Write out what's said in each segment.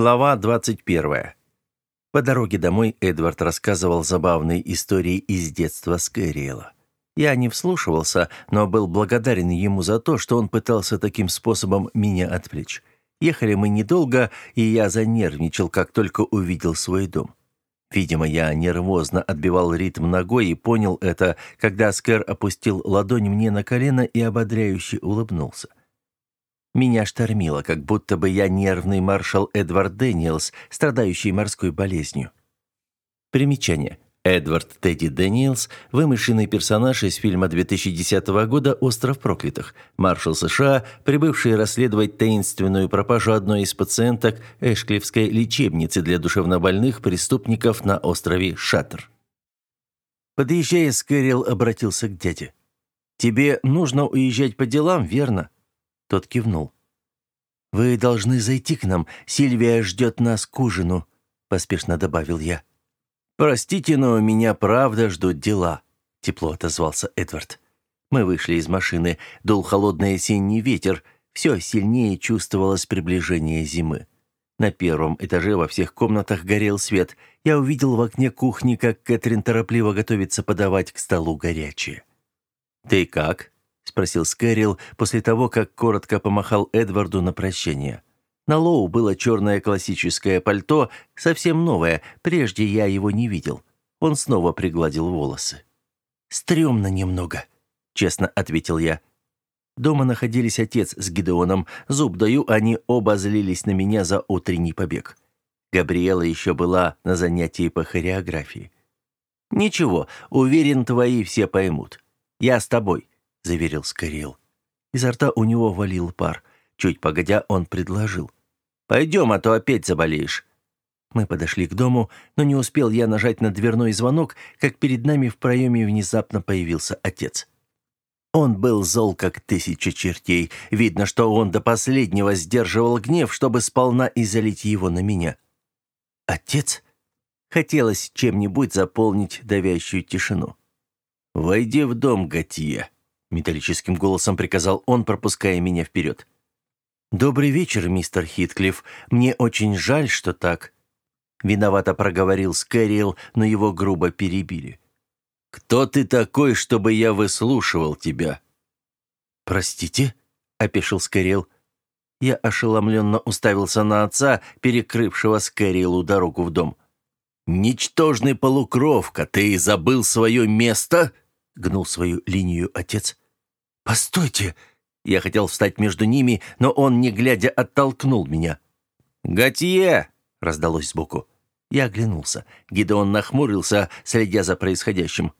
Глава 21. По дороге домой Эдвард рассказывал забавные истории из детства Скэриэла. Я не вслушивался, но был благодарен ему за то, что он пытался таким способом меня отвлечь. Ехали мы недолго, и я занервничал, как только увидел свой дом. Видимо, я нервозно отбивал ритм ногой и понял это, когда Скэр опустил ладонь мне на колено и ободряюще улыбнулся. Меня штормило, как будто бы я нервный маршал Эдвард Дэниелс, страдающий морской болезнью. Примечание. Эдвард Тедди Дэниелс – вымышленный персонаж из фильма 2010 года «Остров проклятых», маршал США, прибывший расследовать таинственную пропажу одной из пациенток Эшклифской лечебницы для душевнобольных преступников на острове Шаттер. Подъезжая, Скэрилл обратился к дяде. «Тебе нужно уезжать по делам, верно?» Тот кивнул. «Вы должны зайти к нам. Сильвия ждет нас к ужину», — поспешно добавил я. «Простите, но меня правда ждут дела», — тепло отозвался Эдвард. Мы вышли из машины, дул холодный осенний ветер, все сильнее чувствовалось приближение зимы. На первом этаже во всех комнатах горел свет. Я увидел в окне кухни, как Кэтрин торопливо готовится подавать к столу горячее. «Ты как?» Спросил Скэрилл после того, как коротко помахал Эдварду на прощение. На Лоу было черное классическое пальто, совсем новое, прежде я его не видел. Он снова пригладил волосы. «Стремно немного», — честно ответил я. Дома находились отец с Гидеоном. Зуб даю, они оба злились на меня за утренний побег. Габриэла еще была на занятии по хореографии. «Ничего, уверен, твои все поймут. Я с тобой заверил Скорел. Изо рта у него валил пар. Чуть погодя, он предложил. «Пойдем, а то опять заболеешь». Мы подошли к дому, но не успел я нажать на дверной звонок, как перед нами в проеме внезапно появился отец. Он был зол, как тысяча чертей. Видно, что он до последнего сдерживал гнев, чтобы сполна изолить его на меня. «Отец?» Хотелось чем-нибудь заполнить давящую тишину. «Войди в дом, Готье», металлическим голосом приказал он, пропуская меня вперед. «Добрый вечер, мистер Хитклифф. Мне очень жаль, что так...» Виновато проговорил Скэриэл, но его грубо перебили. «Кто ты такой, чтобы я выслушивал тебя?» «Простите?» — опешил Скэриэл. Я ошеломленно уставился на отца, перекрывшего Скэриэлу дорогу в дом. «Ничтожный полукровка, ты забыл свое место?» — гнул свою линию отец. «Постойте!» Я хотел встать между ними, но он, не глядя, оттолкнул меня. «Готье!» — раздалось сбоку. Я оглянулся. Гидеон нахмурился, следя за происходящим.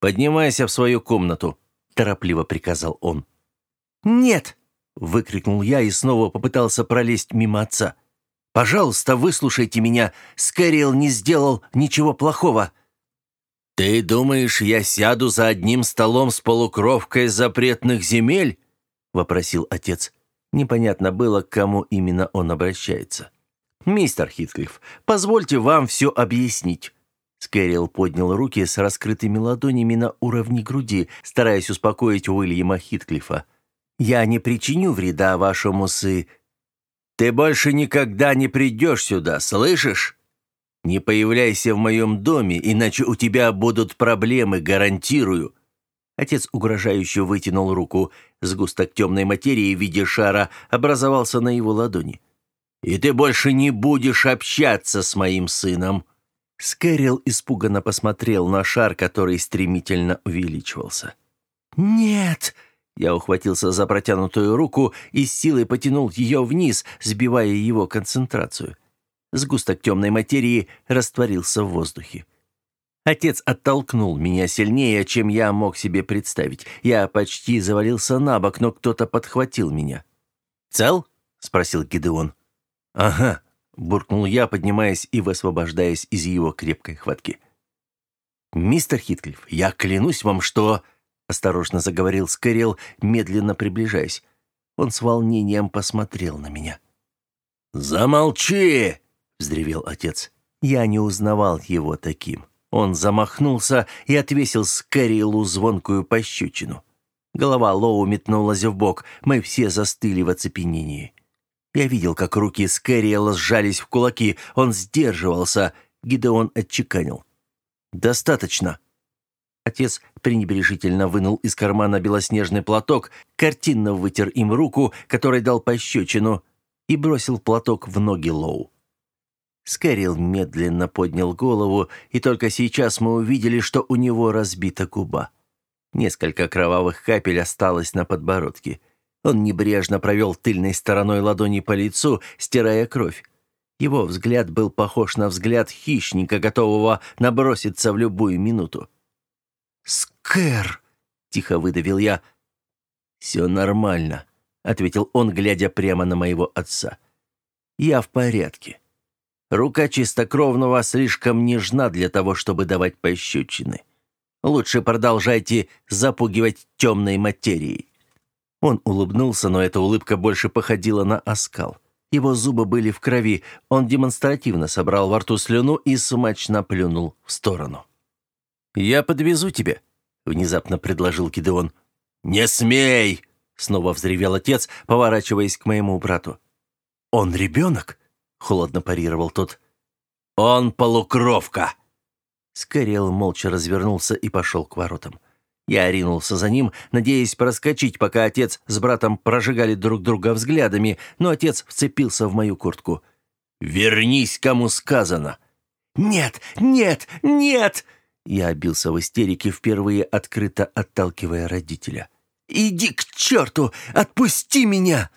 «Поднимайся в свою комнату», — торопливо приказал он. «Нет!» — выкрикнул я и снова попытался пролезть мимо отца. «Пожалуйста, выслушайте меня. Скэрилл не сделал ничего плохого. «Ты думаешь, я сяду за одним столом с полукровкой запретных земель?» — вопросил отец. Непонятно было, к кому именно он обращается. «Мистер Хитклифф, позвольте вам все объяснить». Скэрилл поднял руки с раскрытыми ладонями на уровне груди, стараясь успокоить Уильяма Хитклиффа. «Я не причиню вреда вашему сы...» «Ты больше никогда не придешь сюда, слышишь?» Не появляйся в моем доме, иначе у тебя будут проблемы, гарантирую». Отец угрожающе вытянул руку. Сгусток темной материи в виде шара образовался на его ладони. «И ты больше не будешь общаться с моим сыном!» Скэрилл испуганно посмотрел на шар, который стремительно увеличивался. «Нет!» Я ухватился за протянутую руку и силой потянул ее вниз, сбивая его концентрацию. Сгусток темной материи растворился в воздухе. Отец оттолкнул меня сильнее, чем я мог себе представить. Я почти завалился на бок, но кто-то подхватил меня. «Цел?» — спросил Гидеон. «Ага», — буркнул я, поднимаясь и высвобождаясь из его крепкой хватки. «Мистер Хитклифф, я клянусь вам, что...» — осторожно заговорил Скэрилл, медленно приближаясь. Он с волнением посмотрел на меня. «Замолчи!» Взревел отец. Я не узнавал его таким. Он замахнулся и отвесил Скэрилу звонкую пощечину. Голова Лоу метнулась в бок. Мы все застыли в оцепенении. Я видел, как руки Скэриэла сжались в кулаки. Он сдерживался. Гидеон отчеканил. «Достаточно». Отец пренебрежительно вынул из кармана белоснежный платок, картинно вытер им руку, которой дал пощечину, и бросил платок в ноги Лоу. Скэрилл медленно поднял голову, и только сейчас мы увидели, что у него разбита губа. Несколько кровавых капель осталось на подбородке. Он небрежно провел тыльной стороной ладони по лицу, стирая кровь. Его взгляд был похож на взгляд хищника, готового наброситься в любую минуту. «Скэр!» — тихо выдавил я. «Все нормально», — ответил он, глядя прямо на моего отца. «Я в порядке. Рука чистокровного слишком нежна для того, чтобы давать пощечины. Лучше продолжайте запугивать темной материей». Он улыбнулся, но эта улыбка больше походила на оскал. Его зубы были в крови, он демонстративно собрал во рту слюну и смачно плюнул в сторону. «Я подвезу тебя», — внезапно предложил Гидеон. «Не смей!» — снова взревел отец, поворачиваясь к моему брату. «Он ребенок?» — холодно парировал тот. «Он полукровка!» Скорел молча развернулся и пошел к воротам. Я ринулся за ним, надеясь проскочить, пока отец с братом прожигали друг друга взглядами, но отец вцепился в мою куртку. «Вернись, кому сказано!» «Нет, нет, нет!» Я обился в истерике, впервые открыто отталкивая родителя. «Иди к черту! Отпусти меня!»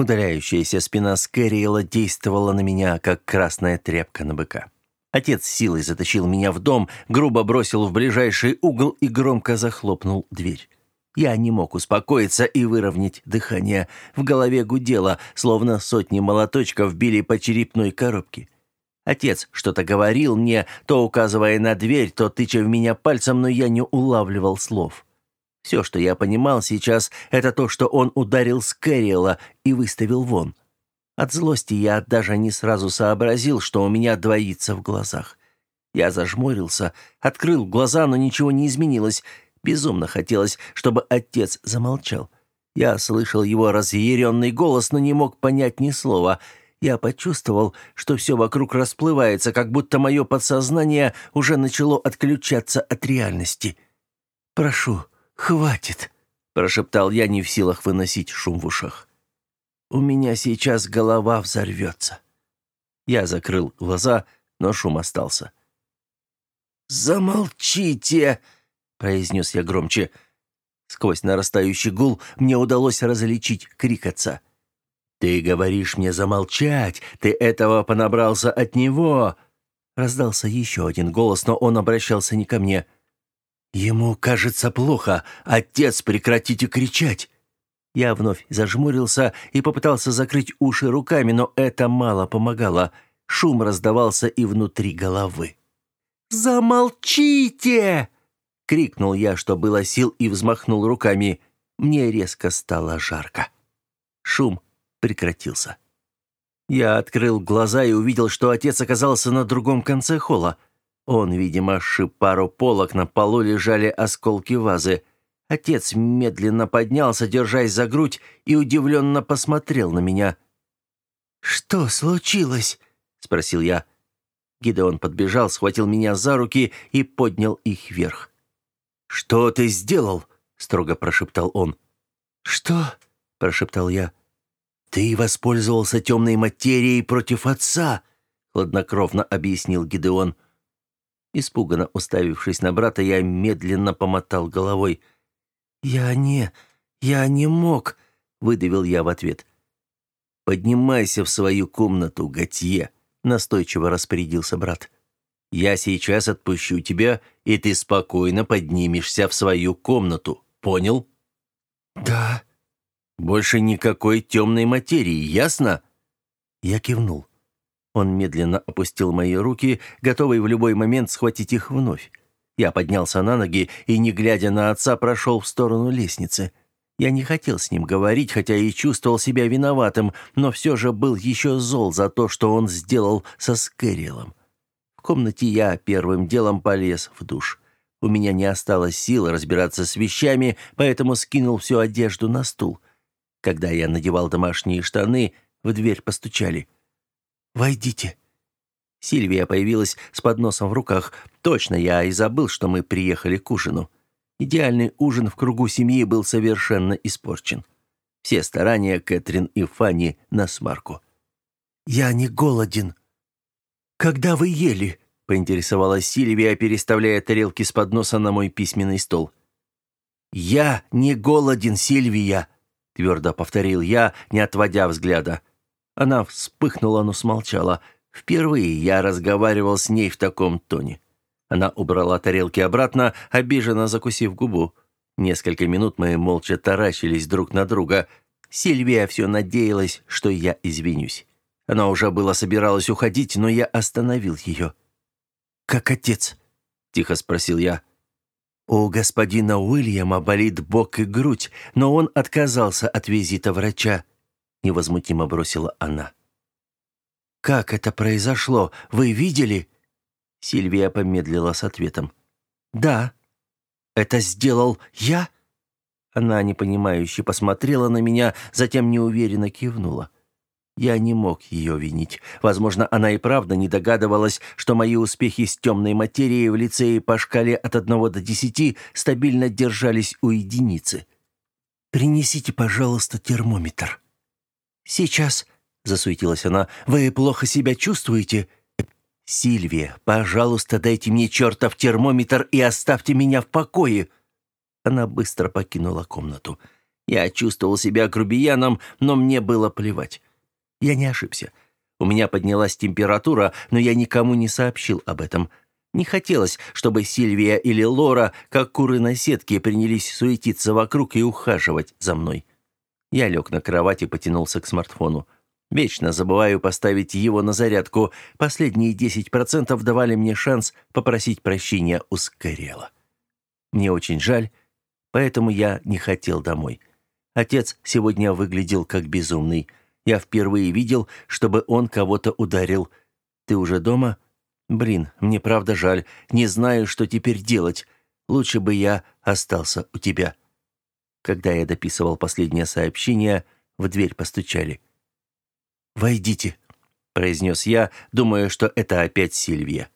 Удаляющаяся спина Скэриэла действовала на меня, как красная тряпка на быка. Отец силой затащил меня в дом, грубо бросил в ближайший угол и громко захлопнул дверь. Я не мог успокоиться и выровнять дыхание. В голове гудело, словно сотни молоточков били по черепной коробке. Отец что-то говорил мне, то указывая на дверь, то тыча в меня пальцем, но я не улавливал слов. Все, что я понимал сейчас, это то, что он ударил Скэриэла и выставил вон. От злости я даже не сразу сообразил, что у меня двоится в глазах. Я зажмурился, открыл глаза, но ничего не изменилось. Безумно хотелось, чтобы отец замолчал. Я слышал его разъяренный голос, но не мог понять ни слова — я почувствовал, что все вокруг расплывается, как будто мое подсознание уже начало отключаться от реальности. «Прошу, хватит», — прошептал я, не в силах выносить шум в ушах. «У меня сейчас голова взорвется». Я закрыл глаза, но шум остался. «Замолчите!» — произнес я громче. Сквозь нарастающий гул мне удалось различить крик отца. «Ты говоришь мне замолчать! Ты этого понабрался от него!» Раздался еще один голос, но он обращался не ко мне. «Ему кажется плохо. Отец, прекратите кричать!» Я вновь зажмурился и попытался закрыть уши руками, но это мало помогало. Шум раздавался и внутри головы. «Замолчите!» — крикнул я, что было сил, и взмахнул руками. Мне резко стало жарко. Шум прекратился. Я открыл глаза и увидел, что отец оказался на другом конце холла. Он, видимо, сшиб пару полок, на полу лежали осколки вазы. Отец медленно поднялся, держась за грудь, и удивленно посмотрел на меня. «Что случилось?» — спросил я. Гидеон подбежал, схватил меня за руки и поднял их вверх. «Что ты сделал?» — строго прошептал он. «Что?» — прошептал я. «Ты воспользовался темной материей против отца», — хладнокровно объяснил Гидеон. Испуганно уставившись на брата, я медленно помотал головой. «Я не... я не мог», — выдавил я в ответ. «Поднимайся в свою комнату, Готье», — настойчиво распорядился брат. «Я сейчас отпущу тебя, и ты спокойно поднимешься в свою комнату. Понял?» «Да», больше никакой темной материи, ясно?» Я кивнул. Он медленно опустил мои руки, готовый в любой момент схватить их вновь. Я поднялся на ноги и, не глядя на отца, прошел в сторону лестницы. Я не хотел с ним говорить, хотя и чувствовал себя виноватым, но все же был еще зол за то, что он сделал со Скэрилом. В комнате я первым делом полез в душ. У меня не осталось сил разбираться с вещами, поэтому скинул всю одежду на стул — когда я надевал домашние штаны, В дверь постучали. «Войдите». Сильвия появилась с подносом в руках. Точно, я и забыл, что мы приехали к ужину. Идеальный ужин в кругу семьи был совершенно испорчен. Все старания Кэтрин и Фанни на смарку. «Я не голоден». «Когда вы ели?» — поинтересовалась Сильвия, переставляя тарелки с подноса на мой письменный стол. «Я не голоден, Сильвия», — твердо повторил я, не отводя взгляда. Она вспыхнула, но смолчала. Впервые я разговаривал с ней в таком тоне. Она убрала тарелки обратно, обиженно закусив губу. Несколько минут мы молча таращились друг на друга. Сильвия все надеялась, что я извинюсь. Она уже было собиралась уходить, но я остановил ее. «Как отец?» — тихо спросил я. У господина Уильяма болит бок и грудь, но он отказался от визита врача, невозмутимо бросила она. Как это произошло? Вы видели? Сильвия помедлила с ответом. Да. Это сделал я? Она непонимающе посмотрела на меня, затем неуверенно кивнула. Я не мог ее винить. Возможно, она и правда не догадывалась, что мои успехи с темной материей в лицее по шкале от одного до десяти стабильно держались у единицы. «Принесите, пожалуйста, термометр». «Сейчас», — засуетилась она, — «вы плохо себя чувствуете?» «Сильвия, пожалуйста, дайте мне чертов термометр и оставьте меня в покое». Она быстро покинула комнату. Я чувствовал себя грубияном, но мне было плевать. Я не ошибся. У меня поднялась температура, но я никому не сообщил об этом. Не хотелось, чтобы Сильвия или Лора, как куры на сетке, принялись суетиться вокруг и ухаживать за мной. Я лег на кровать и потянулся к смартфону. Вечно забываю поставить его на зарядку. Последние 10% давали мне шанс попросить прощения у Скорела. Мне очень жаль, поэтому я не хотел домой. Отец сегодня выглядел как безумный. Я впервые видел, чтобы он кого-то ударил. Ты уже дома? Блин, мне правда жаль. Не знаю, что теперь делать. Лучше бы я остался у тебя. Когда я дописывал последнее сообщение, в дверь постучали. «Войдите», — произнес я, думая, что это опять Сильвия.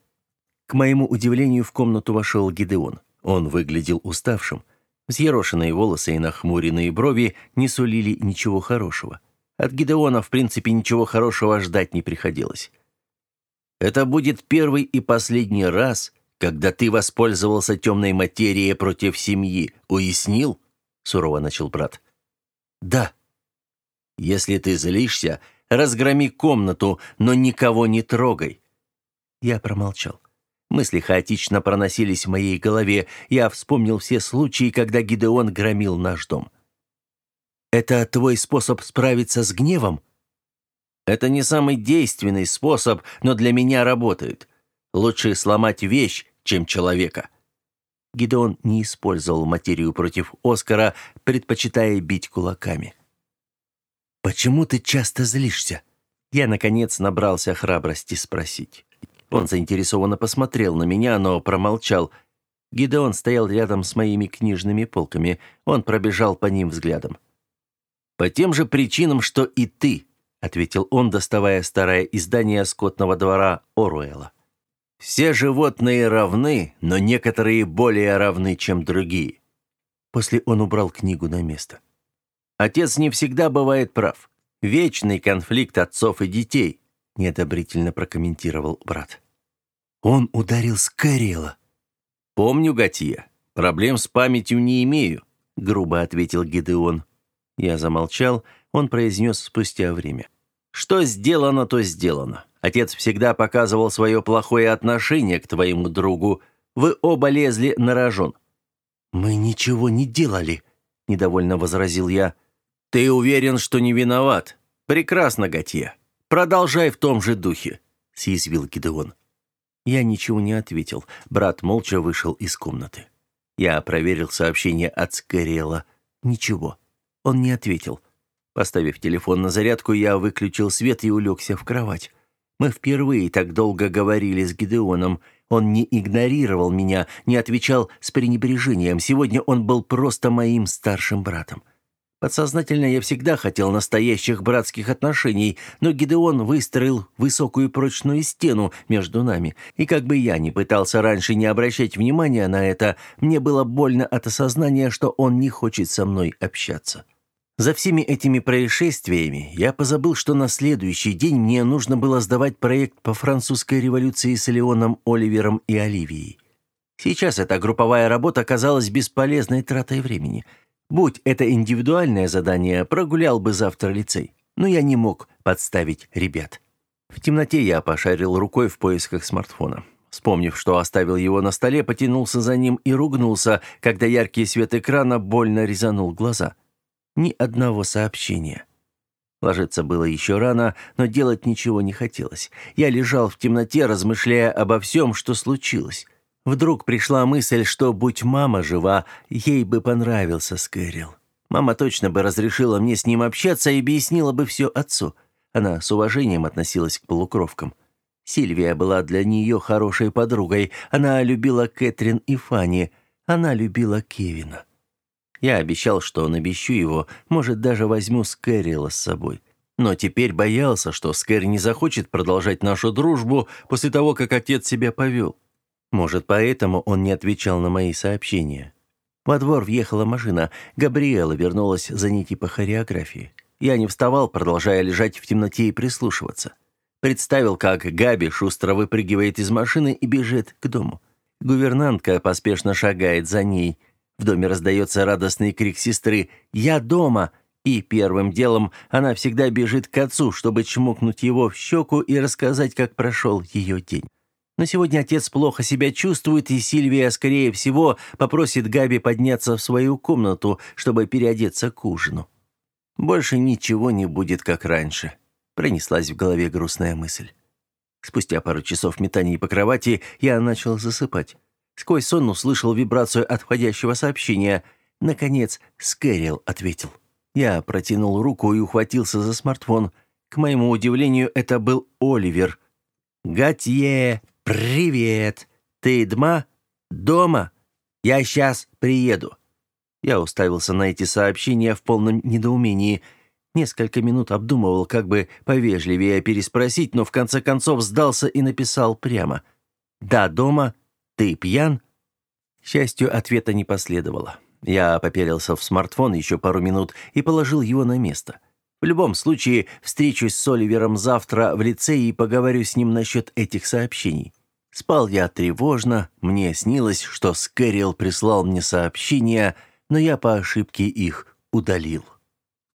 К моему удивлению, в комнату вошел Гидеон. Он выглядел уставшим. Взъерошенные волосы и нахмуренные брови не сулили ничего хорошего. От Гидеона, в принципе, ничего хорошего ждать не приходилось. «Это будет первый и последний раз, когда ты воспользовался темной материей против семьи. Уяснил?» — сурово начал брат. «Да». «Если ты злишься, разгроми комнату, но никого не трогай». Я промолчал. Мысли хаотично проносились в моей голове. Я вспомнил все случаи, когда Гидеон громил наш дом. Это твой способ справиться с гневом? Это не самый действенный способ, но для меня работает. Лучше сломать вещь, чем человека. Гидеон не использовал материю против Оскара, предпочитая бить кулаками. «Почему ты часто злишься?» Я, наконец, набрался храбрости спросить. Он заинтересованно посмотрел на меня, но промолчал. Гидеон стоял рядом с моими книжными полками. Он пробежал по ним взглядом. «По тем же причинам, что и ты», — ответил он, доставая старое издание скотного двора Оруэлла. «Все животные равны, но некоторые более равны, чем другие». После он убрал книгу на место. «Отец не всегда бывает прав. Вечный конфликт отцов и детей», — неодобрительно прокомментировал брат. «Он ударил Скорела». «Помню, Готье. Проблем с памятью не имею», — грубо ответил Гидеон. Я замолчал, он произнес спустя время. «Что сделано, то сделано. Отец всегда показывал свое плохое отношение к твоему другу. Вы оба лезли на рожон». «Мы ничего не делали», — недовольно возразил я. «Ты уверен, что не виноват? Прекрасно, Готье. Продолжай в том же духе», — съязвил Гидеон. Я ничего не ответил. Брат молча вышел из комнаты. Я проверил сообщение от Скорела. Ничего. Он не ответил. Поставив телефон на зарядку, я выключил свет и улегся в кровать. Мы впервые так долго говорили с Гидеоном. Он не игнорировал меня, не отвечал с пренебрежением. Сегодня он был просто моим старшим братом. Подсознательно я всегда хотел настоящих братских отношений, но Гидеон выстроил высокую прочную стену между нами, и как бы я ни пытался раньше не обращать внимания на это, мне было больно от осознания, что он не хочет со мной общаться. За всеми этими происшествиями я позабыл, что на следующий день мне нужно было сдавать проект по французской революции с Леоном, Оливером и Оливией. Сейчас эта групповая работа казалась бесполезной тратой времени – Будь это индивидуальное задание, прогулял бы завтра лицей. Но я не мог подставить ребят. В темноте я пошарил рукой в поисках смартфона. Вспомнив, что оставил его на столе, потянулся за ним и ругнулся, когда яркий свет экрана больно резанул глаза. Ни одного сообщения. Ложиться было еще рано, но делать ничего не хотелось. Я лежал в темноте, размышляя обо всем, что случилось. Вдруг пришла мысль, что, будь мама жива, ей бы понравился Скэрилл. Мама точно бы разрешила мне с ним общаться и объяснила бы все отцу. Она с уважением относилась к полукровкам. Сильвия была для нее хорошей подругой. Она любила Кэтрин и Фанни. Она любила Кевина. Я обещал, что навещу его, может, даже возьму Скэрилла с собой. Но теперь боялся, что Скэр не захочет продолжать нашу дружбу после того, как отец себя повел. Может, поэтому он не отвечал на мои сообщения. Во двор въехала машина. Габриэла вернулась за нити по хореографии. Я не вставал, продолжая лежать в темноте и прислушиваться. Представил, как Габи шустро выпрыгивает из машины и бежит к дому. Гувернантка поспешно шагает за ней. В доме раздается радостный крик сестры «Я дома!» И первым делом она всегда бежит к отцу, чтобы чмокнуть его в щеку и рассказать, как прошел ее день. Но сегодня отец плохо себя чувствует, и Сильвия, скорее всего, попросит Габи подняться в свою комнату, чтобы переодеться к ужину. Больше ничего не будет, как раньше. Пронеслась в голове грустная мысль. Спустя пару часов метаний по кровати я начал засыпать. Сквозь сон услышал вибрацию отходящего сообщения. Наконец, Скэрилл ответил. Я протянул руку и ухватился за смартфон. К моему удивлению, это был Оливер. «Готье!» «Привет! Ты Дма? Дома? Я сейчас приеду». Я уставился на эти сообщения в полном недоумении. Несколько минут обдумывал, как бы повежливее переспросить, но в конце концов сдался и написал прямо. «Да, дома. Ты пьян?» К счастью, ответа не последовало. Я поперился в смартфон еще пару минут и положил его на место. В любом случае, встречусь с Оливером завтра в лицее и поговорю с ним насчет этих сообщений. Спал я тревожно, мне снилось, что Скэрилл прислал мне сообщения, но я по ошибке их удалил.